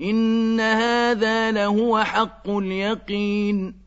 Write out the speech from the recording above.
إن هذا لهو حق اليقين